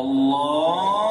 الله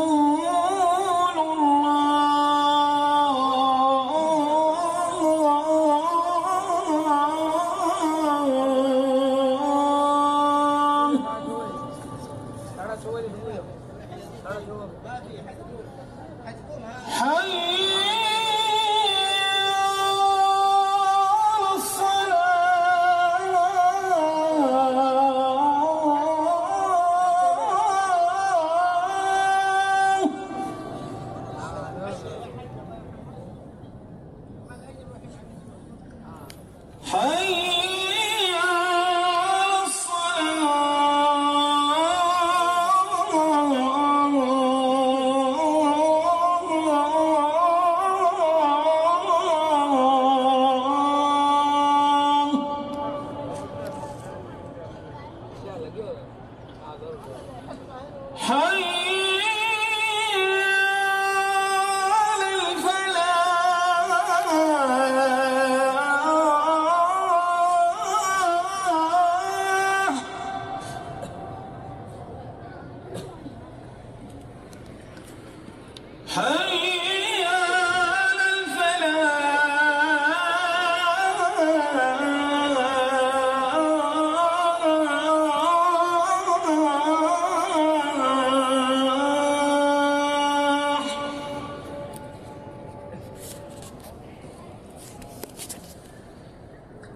Huh?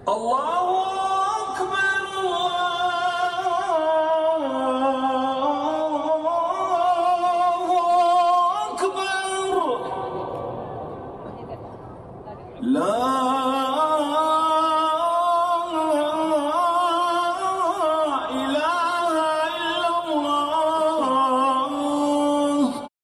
الله الله أكبر لا